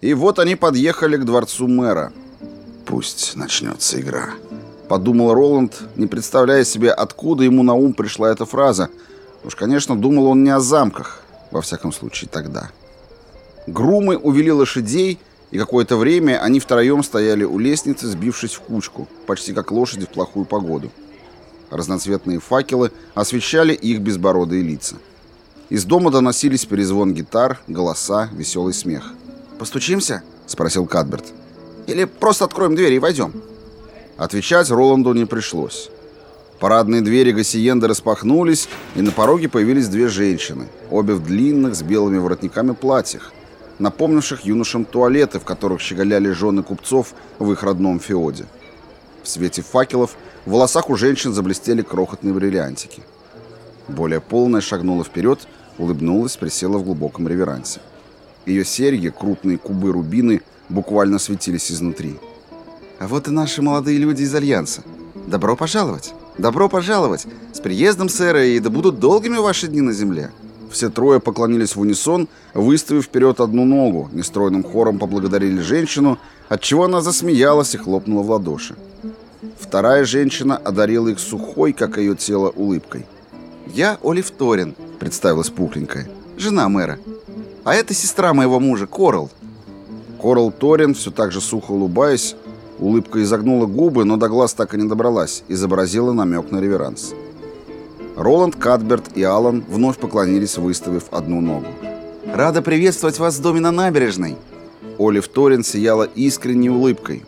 И вот они подъехали к дворцу мэра. «Пусть начнется игра», — подумал Роланд, не представляя себе, откуда ему на ум пришла эта фраза. Уж, конечно, думал он не о замках, во всяком случае тогда. Грумы увели лошадей, и какое-то время они втроем стояли у лестницы, сбившись в кучку, почти как лошади в плохую погоду. Разноцветные факелы освещали их безбородые лица. Из дома доносились перезвон гитар, голоса, веселый смех. «Постучимся?» — спросил Кадберт. «Или просто откроем дверь и войдем?» Отвечать Роланду не пришлось. Парадные двери Гассиенды распахнулись, и на пороге появились две женщины, обе в длинных с белыми воротниками платьях, напомнивших юношам туалеты, в которых щеголяли жены купцов в их родном феоде. В свете факелов в волосах у женщин заблестели крохотные бриллиантики. Более полная шагнула вперед, улыбнулась, присела в глубоком реверансе. Ее серьги, крупные кубы рубины, буквально светились изнутри. «А вот и наши молодые люди из Альянса. Добро пожаловать! Добро пожаловать! С приездом, сэра, и да будут долгими ваши дни на земле!» Все трое поклонились в унисон, выставив вперед одну ногу, нестройным хором поблагодарили женщину, отчего она засмеялась и хлопнула в ладоши. Вторая женщина одарила их сухой, как ее тело, улыбкой. «Я Олив Торин», — представилась пухленькая, — «жена мэра. А это сестра моего мужа, Корал». Корал Торин, все так же сухо улыбаясь, улыбка изогнула губы, но до глаз так и не добралась, изобразила намек на реверанс. Роланд, Кадберт и Алан вновь поклонились, выставив одну ногу. «Рада приветствовать вас в доме на набережной!» Олив Торин сияла искренней улыбкой.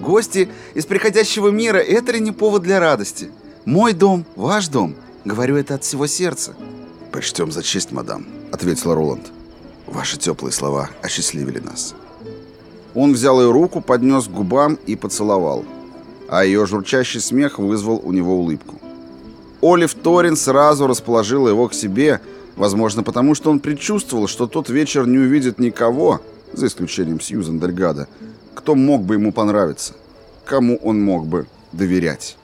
«Гости из приходящего мира — это ли не повод для радости? Мой дом, ваш дом. Говорю это от всего сердца». «Почтем за честь, мадам», — ответил Роланд. «Ваши теплые слова осчастливили нас». Он взял ее руку, поднес к губам и поцеловал. А ее журчащий смех вызвал у него улыбку. Олив Торин сразу расположила его к себе, возможно, потому что он предчувствовал, что тот вечер не увидит никого, за исключением Сьюзен Дельгада, кто мог бы ему понравиться, кому он мог бы доверять.